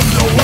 the world.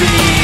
see.